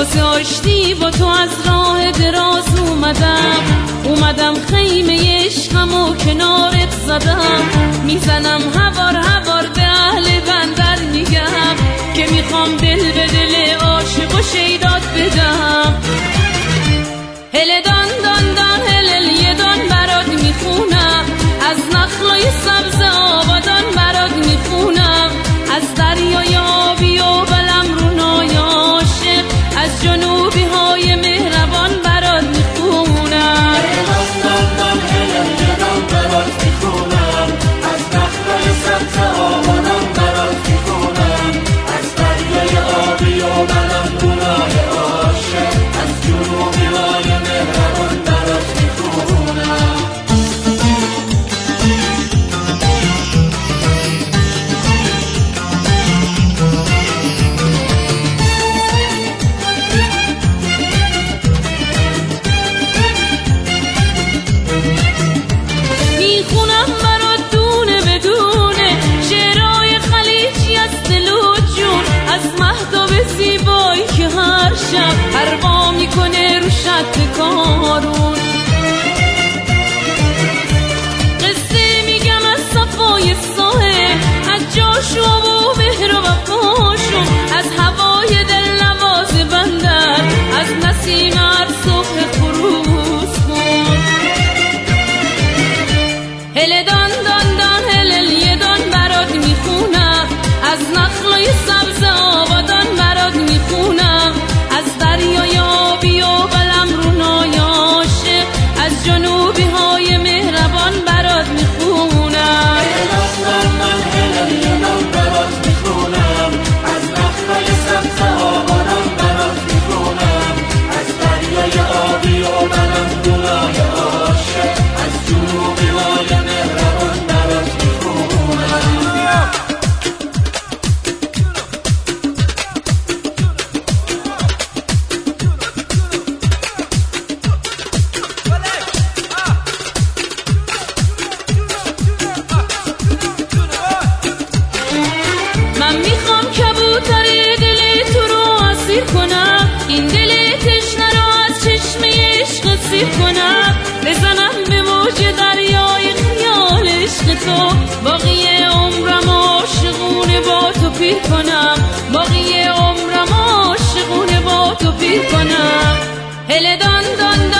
گذاشتی با تو از راه دراز اومدم. اومدم خیمه عشقم و کنارت زدم. می‌زنم هوار هوار به اهل بندر میگم که می‌خوام دل به دل عاشق و شیداد بدم. هلدان artık o کنم بزنم به موج دریای خیال عشق تو. باقی عمرم عاشقونه با تو پیر کنم. باقی عمرم عاشقونه با تو پیر کنم. هل دان دان, دان